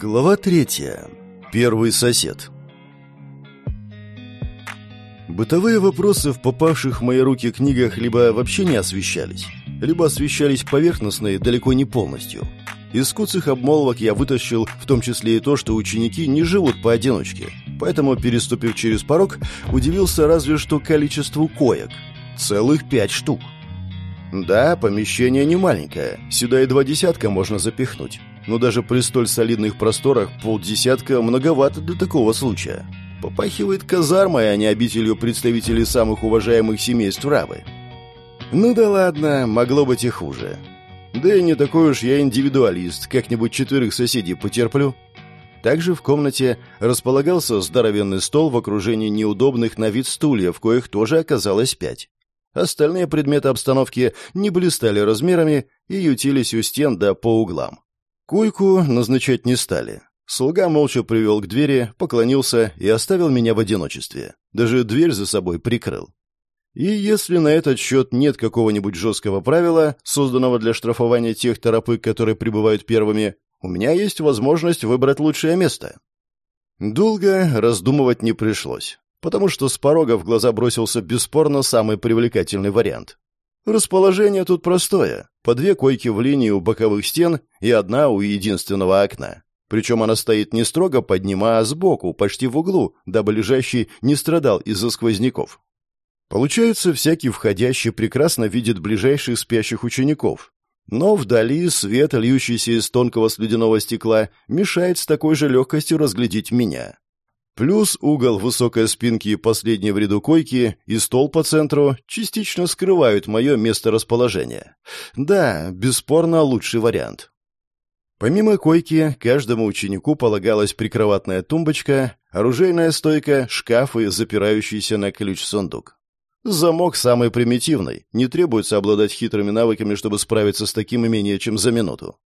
Глава третья. Первый сосед. Бытовые вопросы в попавших в мои руки книгах либо вообще не освещались, либо освещались поверхностно и далеко не полностью. Из куцых обмолвок я вытащил в том числе и то, что ученики не живут поодиночке, поэтому, переступив через порог, удивился разве что количеству коек. Целых пять штук. Да, помещение не маленькое, сюда и два десятка можно запихнуть но даже при столь солидных просторах полдесятка многовато для такого случая. Попахивает казармой, а не обителью представителей самых уважаемых семейств Равы. Ну да ладно, могло быть и хуже. Да и не такой уж я индивидуалист, как-нибудь четверых соседей потерплю. Также в комнате располагался здоровенный стол в окружении неудобных на вид стульев, коих тоже оказалось пять. Остальные предметы обстановки не блистали размерами и ютились у стен да по углам. Койку назначать не стали. Слуга молча привел к двери, поклонился и оставил меня в одиночестве. Даже дверь за собой прикрыл. И если на этот счет нет какого-нибудь жесткого правила, созданного для штрафования тех торопык, которые прибывают первыми, у меня есть возможность выбрать лучшее место. Долго раздумывать не пришлось, потому что с порога в глаза бросился бесспорно самый привлекательный вариант. Расположение тут простое. По две койки в линии у боковых стен и одна у единственного окна. Причем она стоит не строго под ним, а сбоку, почти в углу, дабы лежащий не страдал из-за сквозняков. Получается, всякий входящий прекрасно видит ближайших спящих учеников. Но вдали свет, льющийся из тонкого слюдяного стекла, мешает с такой же легкостью разглядеть меня. Плюс угол высокой спинки и последней в ряду койки и стол по центру частично скрывают мое месторасположение. Да, бесспорно лучший вариант. Помимо койки, каждому ученику полагалась прикроватная тумбочка, оружейная стойка, шкаф и запирающийся на ключ сундук. Замок самый примитивный, не требуется обладать хитрыми навыками, чтобы справиться с таким менее чем за минуту.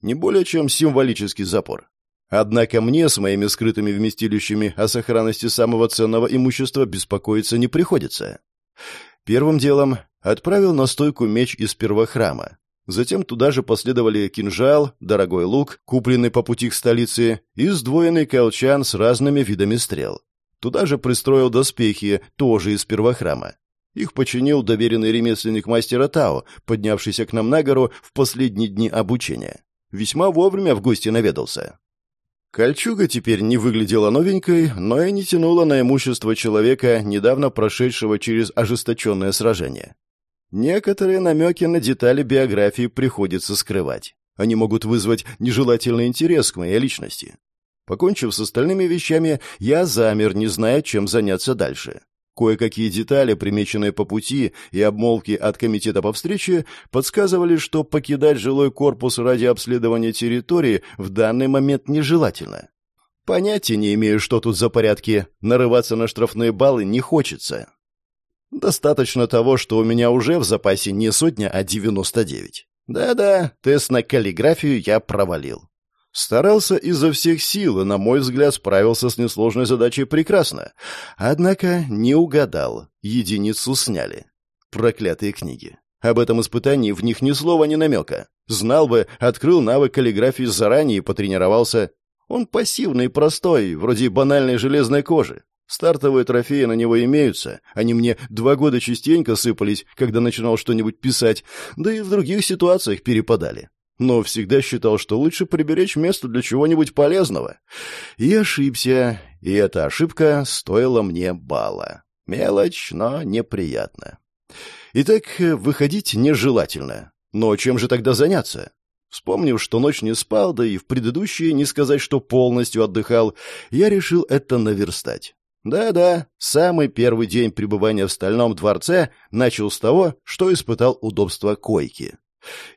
Не более чем символический запор. Однако мне с моими скрытыми вместилищами о сохранности самого ценного имущества беспокоиться не приходится. Первым делом отправил на стойку меч из первохрама. Затем туда же последовали кинжал, дорогой лук, купленный по пути к столице, и сдвоенный колчан с разными видами стрел. Туда же пристроил доспехи, тоже из первохрама. Их починил доверенный ремесленник мастера Тао, поднявшийся к нам на гору в последние дни обучения. Весьма вовремя в гости наведался. Кольчуга теперь не выглядела новенькой, но и не тянула на имущество человека, недавно прошедшего через ожесточенное сражение. Некоторые намеки на детали биографии приходится скрывать. Они могут вызвать нежелательный интерес к моей личности. Покончив с остальными вещами, я замер, не зная, чем заняться дальше. Кое-какие детали, примеченные по пути, и обмолвки от комитета по встрече подсказывали, что покидать жилой корпус ради обследования территории в данный момент нежелательно. Понятия не имею, что тут за порядки, нарываться на штрафные баллы не хочется. Достаточно того, что у меня уже в запасе не сотня, а девяносто девять. Да-да, тест на каллиграфию я провалил. Старался изо всех сил и, на мой взгляд, справился с несложной задачей прекрасно. Однако не угадал. Единицу сняли. Проклятые книги. Об этом испытании в них ни слова, ни намека. Знал бы, открыл навык каллиграфии заранее и потренировался. Он пассивный простой, вроде банальной железной кожи. Стартовые трофеи на него имеются. Они мне два года частенько сыпались, когда начинал что-нибудь писать, да и в других ситуациях перепадали но всегда считал, что лучше приберечь место для чего-нибудь полезного. И ошибся, и эта ошибка стоила мне балла. Мелочь, но неприятно. Итак, выходить нежелательно. Но чем же тогда заняться? Вспомнив, что ночь не спал, да и в предыдущие не сказать, что полностью отдыхал, я решил это наверстать. Да-да, самый первый день пребывания в Стальном дворце начал с того, что испытал удобство койки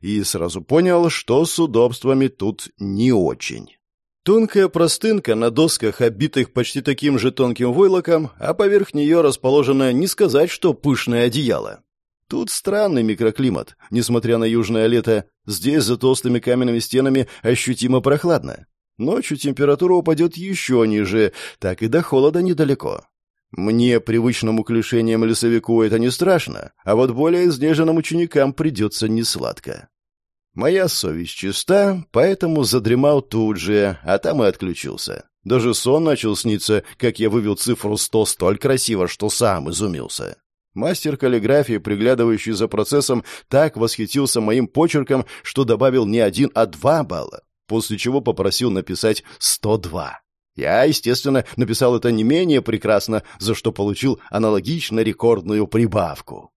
и сразу понял, что с удобствами тут не очень. Тонкая простынка на досках, обитых почти таким же тонким войлоком, а поверх нее расположено не сказать, что пышное одеяло. Тут странный микроклимат. Несмотря на южное лето, здесь за толстыми каменными стенами ощутимо прохладно. Ночью температура упадет еще ниже, так и до холода недалеко. Мне, привычному к лесовику, это не страшно, а вот более изнеженным ученикам придется несладко. Моя совесть чиста, поэтому задремал тут же, а там и отключился. Даже сон начал сниться, как я вывел цифру 100 столь красиво, что сам изумился. Мастер каллиграфии, приглядывающий за процессом, так восхитился моим почерком, что добавил не один, а два балла, после чего попросил написать 102. Я, естественно, написал это не менее прекрасно, за что получил аналогично рекордную прибавку.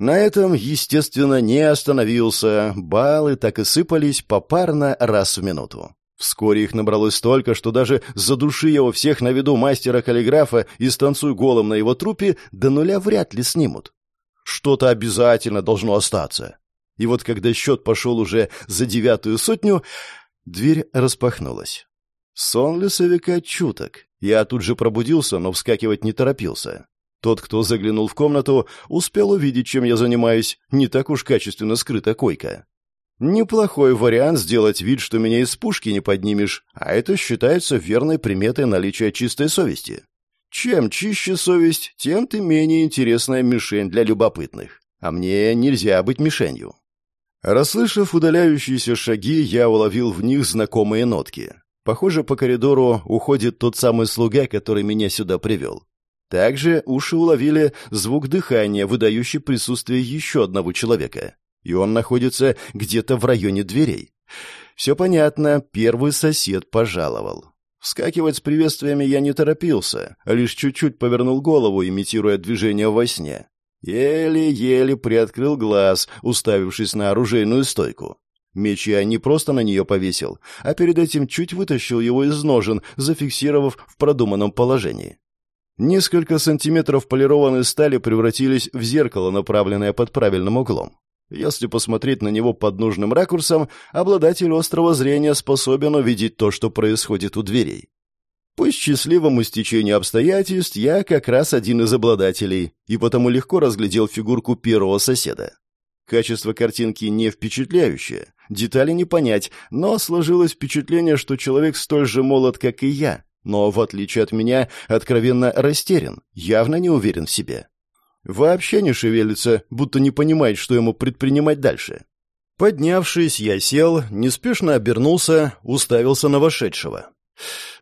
На этом, естественно, не остановился. Баллы так и сыпались попарно раз в минуту. Вскоре их набралось столько, что даже задуши его всех на виду мастера-каллиграфа и станцуй голым на его трупе, до нуля вряд ли снимут. Что-то обязательно должно остаться. И вот когда счет пошел уже за девятую сотню, дверь распахнулась. Сон лесовика чуток. Я тут же пробудился, но вскакивать не торопился. Тот, кто заглянул в комнату, успел увидеть, чем я занимаюсь. Не так уж качественно скрыта койка. Неплохой вариант сделать вид, что меня из пушки не поднимешь, а это считается верной приметой наличия чистой совести. Чем чище совесть, тем ты менее интересная мишень для любопытных. А мне нельзя быть мишенью. Расслышав удаляющиеся шаги, я уловил в них знакомые нотки. Похоже, по коридору уходит тот самый слуга, который меня сюда привел. Также уши уловили звук дыхания, выдающий присутствие еще одного человека. И он находится где-то в районе дверей. Все понятно, первый сосед пожаловал. Вскакивать с приветствиями я не торопился, лишь чуть-чуть повернул голову, имитируя движение во сне. Еле-еле приоткрыл глаз, уставившись на оружейную стойку. Меч я не просто на нее повесил, а перед этим чуть вытащил его из ножен, зафиксировав в продуманном положении. Несколько сантиметров полированной стали превратились в зеркало, направленное под правильным углом. Если посмотреть на него под нужным ракурсом, обладатель острого зрения способен увидеть то, что происходит у дверей. По счастливому стечению обстоятельств я как раз один из обладателей, и потому легко разглядел фигурку первого соседа. Качество картинки не впечатляющее, детали не понять, но сложилось впечатление, что человек столь же молод, как и я, но, в отличие от меня, откровенно растерян, явно не уверен в себе. Вообще не шевелится, будто не понимает, что ему предпринимать дальше. Поднявшись, я сел, неспешно обернулся, уставился на вошедшего.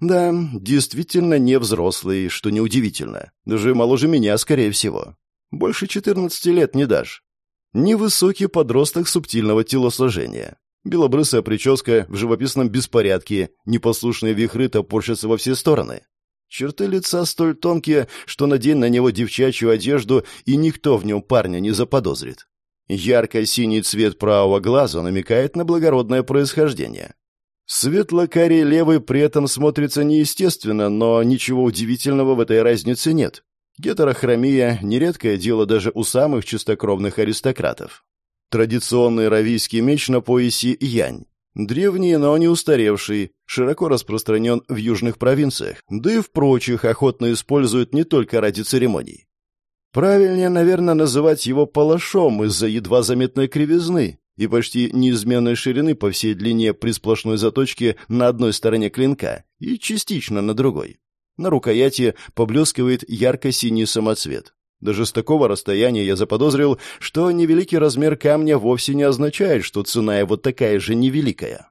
Да, действительно не взрослый, что неудивительно. Даже моложе меня, скорее всего. Больше четырнадцати лет не дашь. Невысокий подросток субтильного телосложения. Белобрысая прическа в живописном беспорядке, непослушные вихры топорщатся во все стороны. Черты лица столь тонкие, что надень на него девчачью одежду, и никто в нем парня не заподозрит. Ярко-синий цвет правого глаза намекает на благородное происхождение. Светло-карий левый при этом смотрится неестественно, но ничего удивительного в этой разнице нет. Гетерохромия – нередкое дело даже у самых чистокровных аристократов. Традиционный равийский меч на поясе янь. Древний, но не устаревший, широко распространен в южных провинциях, да и в прочих охотно используют не только ради церемоний. Правильнее, наверное, называть его палашом из-за едва заметной кривизны и почти неизменной ширины по всей длине при сплошной заточке на одной стороне клинка и частично на другой. На рукояти поблескивает ярко-синий самоцвет. Даже с такого расстояния я заподозрил, что невеликий размер камня вовсе не означает, что цена его такая же невеликая.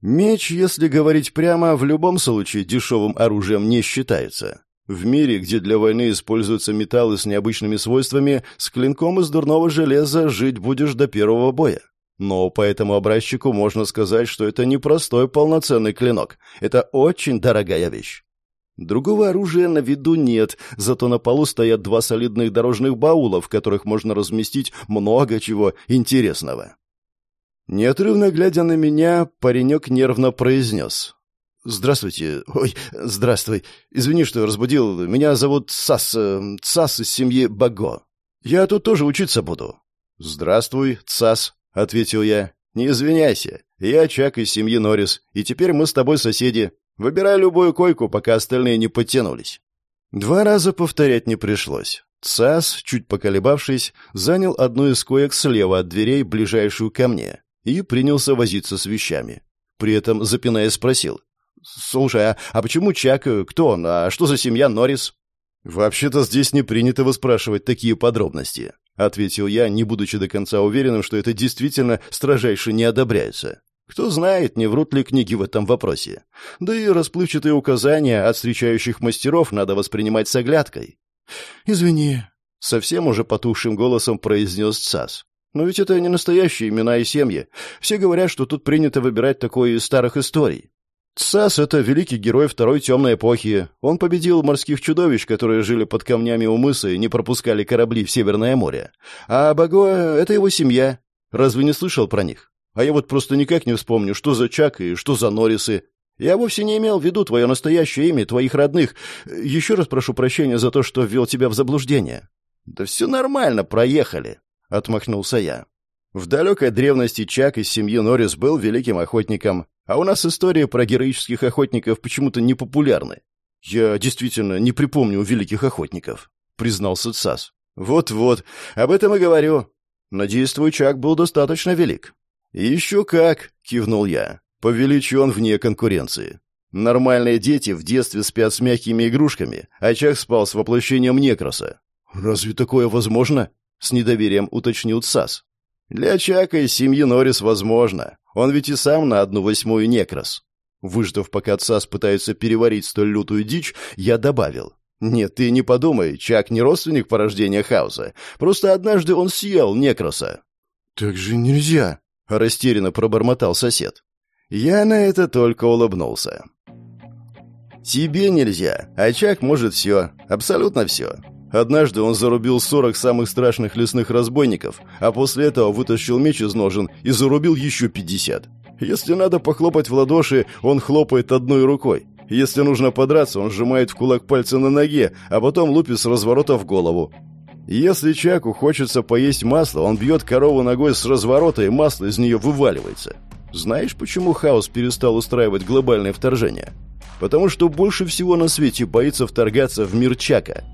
Меч, если говорить прямо, в любом случае дешевым оружием не считается. В мире, где для войны используются металлы с необычными свойствами, с клинком из дурного железа жить будешь до первого боя. Но по этому образчику можно сказать, что это не простой полноценный клинок. Это очень дорогая вещь. Другого оружия на виду нет, зато на полу стоят два солидных дорожных баула, в которых можно разместить много чего интересного. Неотрывно глядя на меня, паренек нервно произнес. «Здравствуйте. Ой, здравствуй. Извини, что разбудил. Меня зовут Цас, э, Цас из семьи Баго. Я тут тоже учиться буду». «Здравствуй, Цас», — ответил я. «Не извиняйся. Я Чак из семьи Норрис, и теперь мы с тобой соседи. Выбирай любую койку, пока остальные не подтянулись. Два раза повторять не пришлось. ЦАС, чуть поколебавшись, занял одну из коек слева от дверей, ближайшую ко мне, и принялся возиться с вещами. При этом, запинаясь, спросил. «Слушай, а, а почему Чак? Кто он? А что за семья Норрис?» «Вообще-то здесь не принято выспрашивать такие подробности», — ответил я, не будучи до конца уверенным, что это действительно строжайше не одобряется. Кто знает, не врут ли книги в этом вопросе. Да и расплывчатые указания от встречающих мастеров надо воспринимать с оглядкой. «Извини», — совсем уже потухшим голосом произнес ЦАС. «Но ведь это не настоящие имена и семьи. Все говорят, что тут принято выбирать такое из старых историй. Цас — это великий герой Второй темной эпохи. Он победил морских чудовищ, которые жили под камнями у мыса и не пропускали корабли в Северное море. А Багоа — это его семья. Разве не слышал про них? А я вот просто никак не вспомню, что за Чак и что за Норрисы. Я вовсе не имел в виду твое настоящее имя, твоих родных. Еще раз прошу прощения за то, что ввел тебя в заблуждение». «Да все нормально, проехали», — отмахнулся я. В далекой древности Чак из семьи Норрис был великим охотником, а у нас истории про героических охотников почему-то не популярны. «Я действительно не припомню великих охотников», — признался Цас. «Вот-вот, об этом и говорю. Надеюсь, твой Чак был достаточно велик». «Еще как!» — кивнул я. «Повеличен вне конкуренции. Нормальные дети в детстве спят с мягкими игрушками, а Чак спал с воплощением некроса». «Разве такое возможно?» — с недоверием уточнил Сас. «Для Чака из семьи Норрис возможно. Он ведь и сам на одну восьмую некрос». Выждав, пока Цас пытается переварить столь лютую дичь, я добавил. «Нет, ты не подумай, Чак не родственник порождения хаоса. Просто однажды он съел некроса». «Так же нельзя», растерянно пробормотал сосед. Я на это только улыбнулся. Тебе нельзя, а Чак может все, абсолютно все. Однажды он зарубил 40 самых страшных лесных разбойников, а после этого вытащил меч из ножен и зарубил еще 50. Если надо похлопать в ладоши, он хлопает одной рукой. Если нужно подраться, он сжимает в кулак пальцы на ноге, а потом лупит с разворота в голову. Если Чаку хочется поесть масло, он бьет корову ногой с разворота, и масло из нее вываливается. Знаешь, почему Хаос перестал устраивать глобальное вторжение? Потому что больше всего на свете боится вторгаться в мир Чака.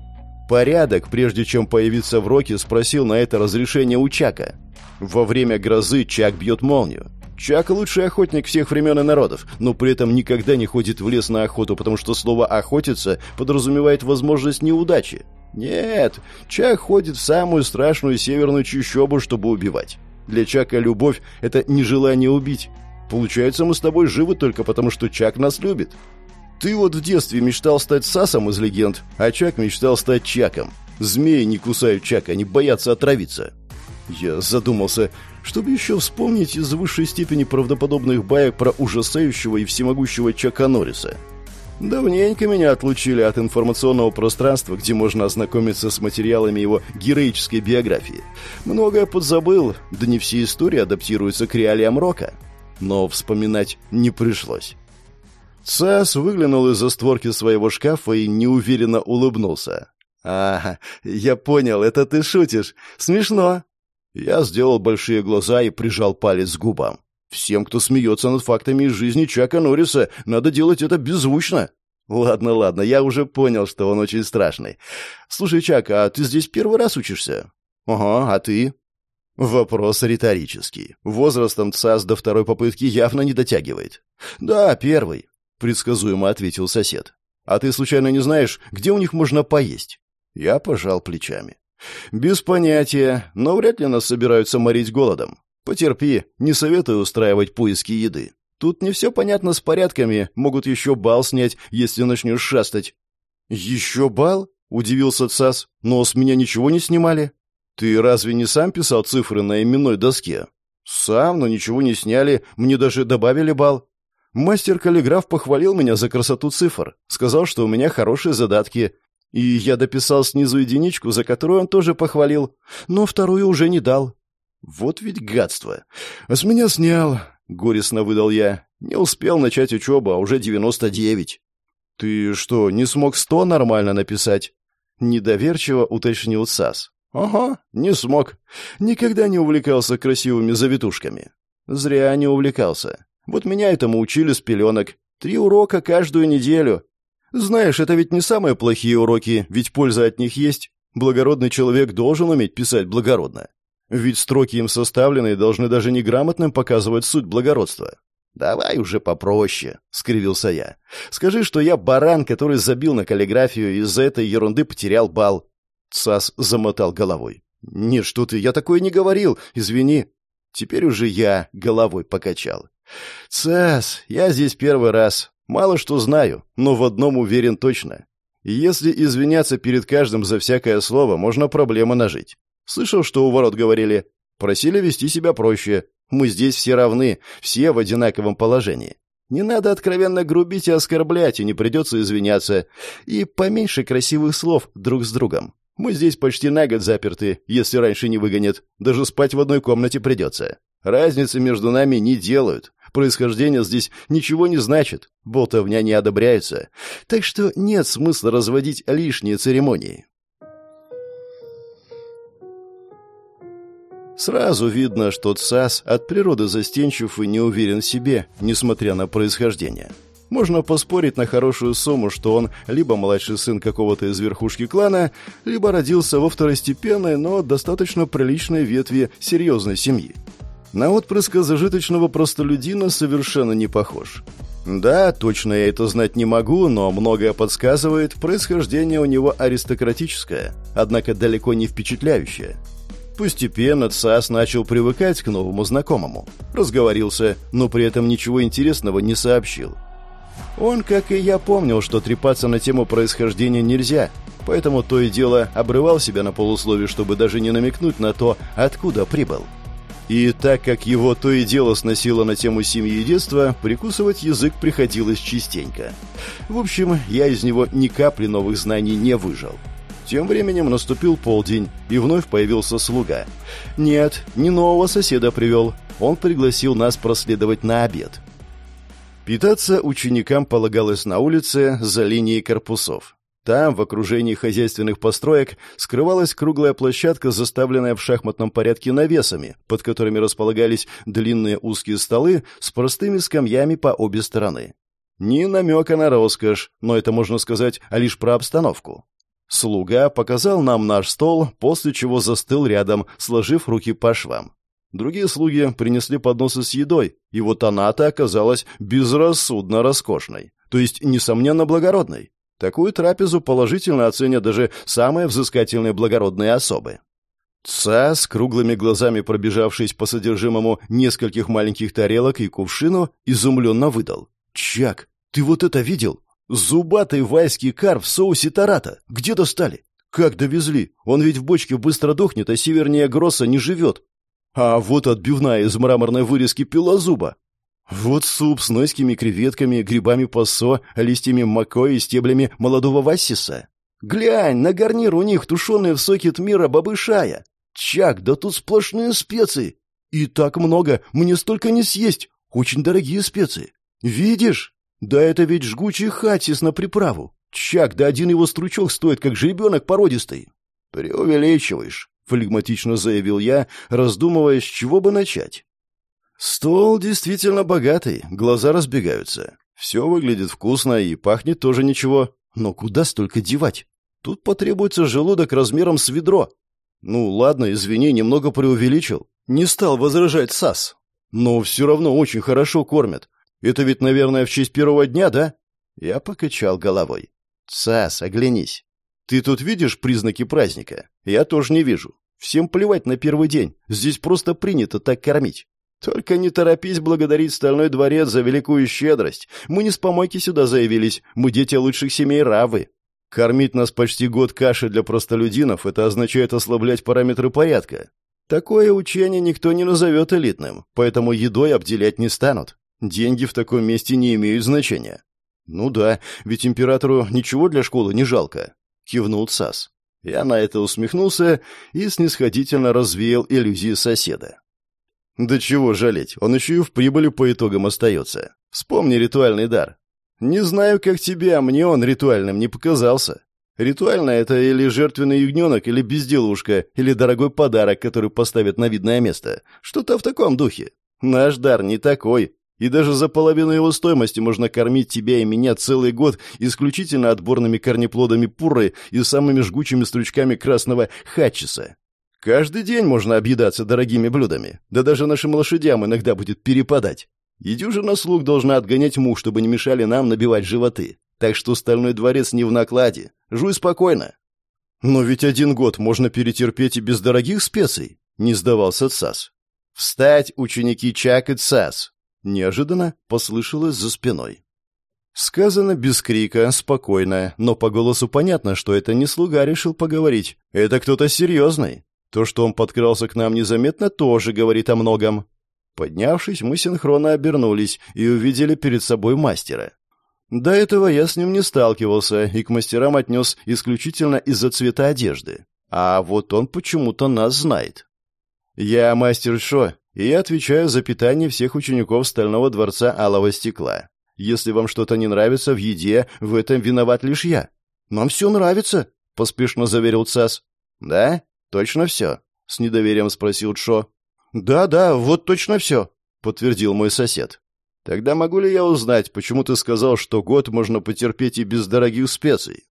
Порядок, прежде чем появиться в Роке, спросил на это разрешение у Чака. Во время грозы Чак бьет молнию. Чак лучший охотник всех времен и народов, но при этом никогда не ходит в лес на охоту, потому что слово «охотиться» подразумевает возможность неудачи. Нет, Чак ходит в самую страшную северную чащобу, чтобы убивать. Для Чака любовь — это нежелание убить. Получается, мы с тобой живы только потому, что Чак нас любит. Ты вот в детстве мечтал стать Сасом из легенд, а Чак мечтал стать Чаком. Змеи не кусают Чака, они боятся отравиться. Я задумался, чтобы еще вспомнить из высшей степени правдоподобных баек про ужасающего и всемогущего Чака Норриса. Давненько меня отлучили от информационного пространства, где можно ознакомиться с материалами его героической биографии. Многое подзабыл, да не все истории адаптируются к реалиям рока. Но вспоминать не пришлось. Цас выглянул из-за створки своего шкафа и неуверенно улыбнулся. «А, я понял, это ты шутишь. Смешно». Я сделал большие глаза и прижал палец к губам. Всем, кто смеется над фактами из жизни Чака Норриса, надо делать это беззвучно. Ладно, ладно, я уже понял, что он очень страшный. Слушай, Чак, а ты здесь первый раз учишься? Ага, а ты? Вопрос риторический. Возрастом ЦАС до второй попытки явно не дотягивает. Да, первый, предсказуемо ответил сосед. А ты случайно не знаешь, где у них можно поесть? Я пожал плечами. Без понятия, но вряд ли нас собираются морить голодом. Потерпи, не советую устраивать поиски еды. Тут не все понятно с порядками, могут еще бал снять, если начнешь шастать». «Еще бал?» — удивился Цас. «Но с меня ничего не снимали». «Ты разве не сам писал цифры на именной доске?» «Сам, но ничего не сняли, мне даже добавили бал». Мастер-каллиграф похвалил меня за красоту цифр, сказал, что у меня хорошие задатки. И я дописал снизу единичку, за которую он тоже похвалил, но вторую уже не дал. Вот ведь гадство. А с меня снял, горестно выдал я. Не успел начать учебу, а уже девяносто девять. Ты что, не смог сто нормально написать? Недоверчиво уточнил Сас. Ага, не смог. Никогда не увлекался красивыми завитушками. Зря не увлекался. Вот меня этому учили с пеленок. Три урока каждую неделю. Знаешь, это ведь не самые плохие уроки, ведь польза от них есть. Благородный человек должен уметь писать благородно. Ведь строки им составленные должны даже неграмотным показывать суть благородства. «Давай уже попроще», — скривился я. «Скажи, что я баран, который забил на каллиграфию и из-за этой ерунды потерял бал». Цас замотал головой. «Нет, что ты, я такое не говорил, извини». Теперь уже я головой покачал. «Цас, я здесь первый раз. Мало что знаю, но в одном уверен точно. Если извиняться перед каждым за всякое слово, можно проблемы нажить. Слышал, что у ворот говорили? Просили вести себя проще. Мы здесь все равны, все в одинаковом положении. Не надо откровенно грубить и оскорблять, и не придется извиняться. И поменьше красивых слов друг с другом. Мы здесь почти на год заперты, если раньше не выгонят. Даже спать в одной комнате придется. Разницы между нами не делают. Происхождение здесь ничего не значит. Болтовня не одобряется. Так что нет смысла разводить лишние церемонии. Сразу видно, что Цас от природы застенчив и не уверен в себе, несмотря на происхождение. Можно поспорить на хорошую сумму, что он либо младший сын какого-то из верхушки клана, либо родился во второстепенной, но достаточно приличной ветви серьезной семьи. На отпрыска зажиточного простолюдина совершенно не похож. Да, точно я это знать не могу, но многое подсказывает, происхождение у него аристократическое, однако далеко не впечатляющее. Постепенно Цас начал привыкать к новому знакомому. Разговорился, но при этом ничего интересного не сообщил. Он, как и я, помнил, что трепаться на тему происхождения нельзя, поэтому то и дело обрывал себя на полусловие, чтобы даже не намекнуть на то, откуда прибыл. И так как его то и дело сносило на тему семьи и детства, прикусывать язык приходилось частенько. В общем, я из него ни капли новых знаний не выжил. Тем временем наступил полдень, и вновь появился слуга. Нет, не нового соседа привел. Он пригласил нас проследовать на обед. Питаться ученикам полагалось на улице за линией корпусов. Там, в окружении хозяйственных построек, скрывалась круглая площадка, заставленная в шахматном порядке навесами, под которыми располагались длинные узкие столы с простыми скамьями по обе стороны. Ни намека на роскошь, но это можно сказать лишь про обстановку. Слуга показал нам наш стол, после чего застыл рядом, сложив руки по швам. Другие слуги принесли подносы с едой, и вот она-то оказалась безрассудно роскошной, то есть, несомненно, благородной. Такую трапезу положительно оценят даже самые взыскательные благородные особы. Ца, с круглыми глазами пробежавшись по содержимому нескольких маленьких тарелок и кувшину, изумленно выдал. «Чак, ты вот это видел? Зубатый вайский кар в соусе тарата. Где достали? Как довезли? Он ведь в бочке быстро дохнет, а севернее Гросса не живет. А вот отбивная из мраморной вырезки пилозуба. Вот суп с нойскими креветками, грибами пассо, листьями мако и стеблями молодого вассиса. Глянь, на гарнир у них тушеные в соке тмира бобы шая. Чак, да тут сплошные специи. И так много, мне столько не съесть. Очень дорогие специи. Видишь? Да это ведь жгучий хатис на приправу. Чак, да один его стручок стоит, как жеребенок породистый. Преувеличиваешь, флегматично заявил я, раздумывая, с чего бы начать. Стол действительно богатый, глаза разбегаются. Все выглядит вкусно и пахнет тоже ничего. Но куда столько девать? Тут потребуется желудок размером с ведро. Ну, ладно, извини, немного преувеличил. Не стал возражать Сас. Но все равно очень хорошо кормят. Это ведь, наверное, в честь первого дня, да?» Я покачал головой. «Цас, оглянись. Ты тут видишь признаки праздника? Я тоже не вижу. Всем плевать на первый день. Здесь просто принято так кормить. Только не торопись благодарить Стальной дворец за великую щедрость. Мы не с помойки сюда заявились. Мы дети лучших семей Равы. Кормить нас почти год кашей для простолюдинов – это означает ослаблять параметры порядка. Такое учение никто не назовет элитным, поэтому едой обделять не станут. Деньги в таком месте не имеют значения. Ну да, ведь императору ничего для школы не жалко, кивнул Сас. Я на это усмехнулся и снисходительно развеял иллюзии соседа. Да чего жалеть, он еще и в прибыли по итогам остается. Вспомни ритуальный дар. Не знаю, как тебе, а мне он ритуальным не показался. Ритуально это или жертвенный ягненок, или безделушка, или дорогой подарок, который поставят на видное место. Что-то в таком духе. Наш дар не такой. И даже за половину его стоимости можно кормить тебя и меня целый год исключительно отборными корнеплодами пуры и самыми жгучими стручками красного хатчиса. Каждый день можно объедаться дорогими блюдами, да даже нашим лошадям иногда будет перепадать. И дюжина слуг должна отгонять мух, чтобы не мешали нам набивать животы. Так что стальной дворец не в накладе. Жуй спокойно. Но ведь один год можно перетерпеть и без дорогих специй, не сдавался ЦАС. Встать, ученики Чак и ЦАС! Неожиданно послышалось за спиной. Сказано без крика, спокойно, но по голосу понятно, что это не слуга решил поговорить. Это кто-то серьезный. То, что он подкрался к нам незаметно, тоже говорит о многом. Поднявшись, мы синхронно обернулись и увидели перед собой мастера. До этого я с ним не сталкивался и к мастерам отнес исключительно из-за цвета одежды. А вот он почему-то нас знает. Я мастер Шо, и я отвечаю за питание всех учеников Стального дворца Алого Стекла. Если вам что-то не нравится в еде, в этом виноват лишь я. Нам все нравится, поспешно заверил Цас. Да? Точно все? С недоверием спросил Шо. Да, да, вот точно все, подтвердил мой сосед. Тогда могу ли я узнать, почему ты сказал, что год можно потерпеть и без дорогих специй?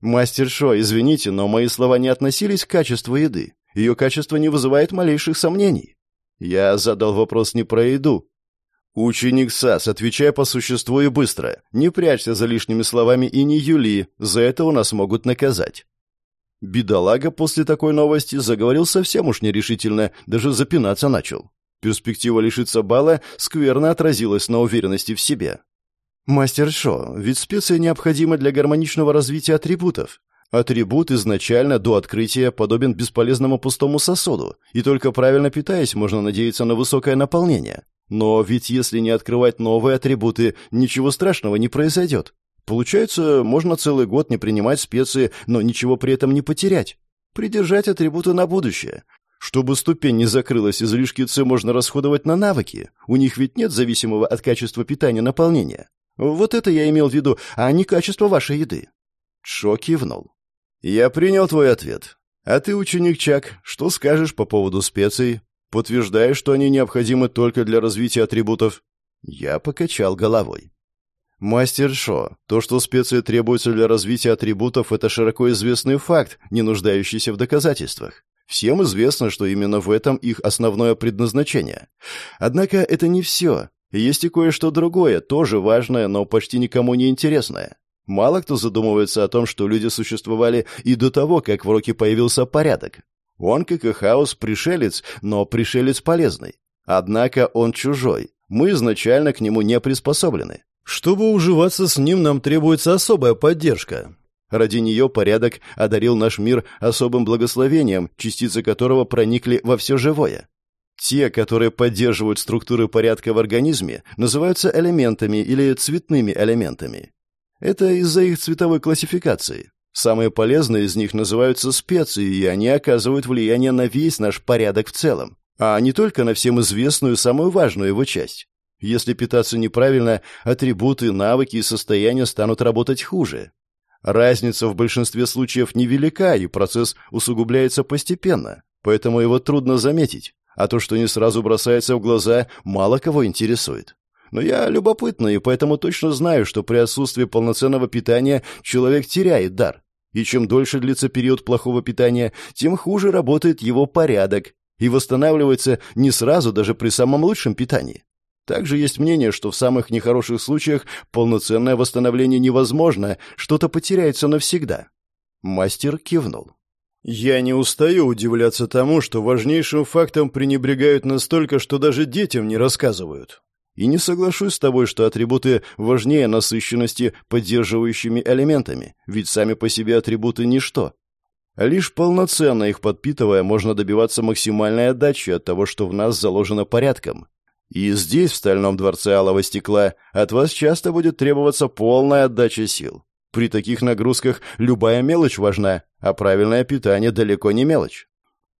Мастер Шо, извините, но мои слова не относились к качеству еды. Ее качество не вызывает малейших сомнений. Я задал вопрос не про еду. Ученик САС, отвечай по существу и быстро. Не прячься за лишними словами и не юли, за это у нас могут наказать. Бедолага после такой новости заговорил совсем уж нерешительно, даже запинаться начал. Перспектива лишиться балла скверно отразилась на уверенности в себе. «Мастер Шо, ведь специя необходима для гармоничного развития атрибутов. Атрибут изначально до открытия подобен бесполезному пустому сосуду, и только правильно питаясь, можно надеяться на высокое наполнение. Но ведь если не открывать новые атрибуты, ничего страшного не произойдет. Получается, можно целый год не принимать специи, но ничего при этом не потерять. Придержать атрибуты на будущее. Чтобы ступень не закрылась, излишки С можно расходовать на навыки. У них ведь нет зависимого от качества питания наполнения. Вот это я имел в виду, а не качество вашей еды. Чо кивнул. Я принял твой ответ. А ты, ученик Чак, что скажешь по поводу специй? Подтверждаешь, что они необходимы только для развития атрибутов? Я покачал головой. Мастер Шо, то, что специи требуются для развития атрибутов, это широко известный факт, не нуждающийся в доказательствах. Всем известно, что именно в этом их основное предназначение. Однако это не все. Есть и кое-что другое, тоже важное, но почти никому не интересное. Мало кто задумывается о том, что люди существовали и до того, как в Роке появился порядок. Он, как и хаос, пришелец, но пришелец полезный. Однако он чужой. Мы изначально к нему не приспособлены. Чтобы уживаться с ним, нам требуется особая поддержка. Ради нее порядок одарил наш мир особым благословением, частицы которого проникли во все живое. Те, которые поддерживают структуры порядка в организме, называются элементами или цветными элементами. Это из-за их цветовой классификации. Самые полезные из них называются специи, и они оказывают влияние на весь наш порядок в целом, а не только на всем известную самую важную его часть. Если питаться неправильно, атрибуты, навыки и состояния станут работать хуже. Разница в большинстве случаев невелика, и процесс усугубляется постепенно, поэтому его трудно заметить, а то, что не сразу бросается в глаза, мало кого интересует. Но я любопытный, и поэтому точно знаю, что при отсутствии полноценного питания человек теряет дар. И чем дольше длится период плохого питания, тем хуже работает его порядок и восстанавливается не сразу даже при самом лучшем питании. Также есть мнение, что в самых нехороших случаях полноценное восстановление невозможно, что-то потеряется навсегда. Мастер кивнул. Я не устаю удивляться тому, что важнейшим фактом пренебрегают настолько, что даже детям не рассказывают. И не соглашусь с тобой, что атрибуты важнее насыщенности поддерживающими элементами, ведь сами по себе атрибуты ничто. Лишь полноценно их подпитывая, можно добиваться максимальной отдачи от того, что в нас заложено порядком, и здесь, в стальном дворце алого стекла, от вас часто будет требоваться полная отдача сил. При таких нагрузках любая мелочь важна, а правильное питание далеко не мелочь.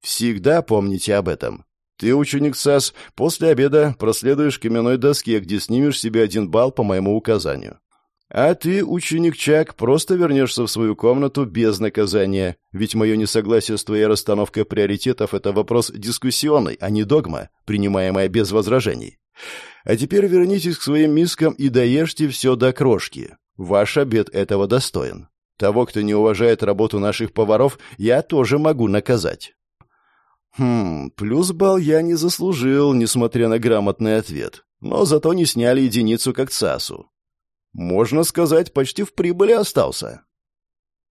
Всегда помните об этом. Ты, ученик САС, после обеда проследуешь к именной доске, где снимешь себе один балл по моему указанию. А ты, ученик Чак, просто вернешься в свою комнату без наказания, ведь мое несогласие с твоей расстановкой приоритетов – это вопрос дискуссионный, а не догма, принимаемая без возражений. А теперь вернитесь к своим мискам и доешьте все до крошки. Ваш обед этого достоин. Того, кто не уважает работу наших поваров, я тоже могу наказать. Хм, плюс балл я не заслужил, несмотря на грамотный ответ. Но зато не сняли единицу как ЦАСу. Можно сказать, почти в прибыли остался.